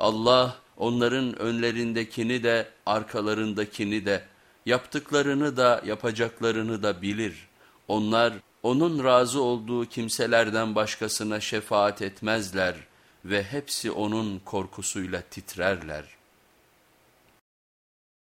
Allah onların önlerindekini de arkalarındakini de yaptıklarını da yapacaklarını da bilir. Onlar onun razı olduğu kimselerden başkasına şefaat etmezler ve hepsi onun korkusuyla titrerler.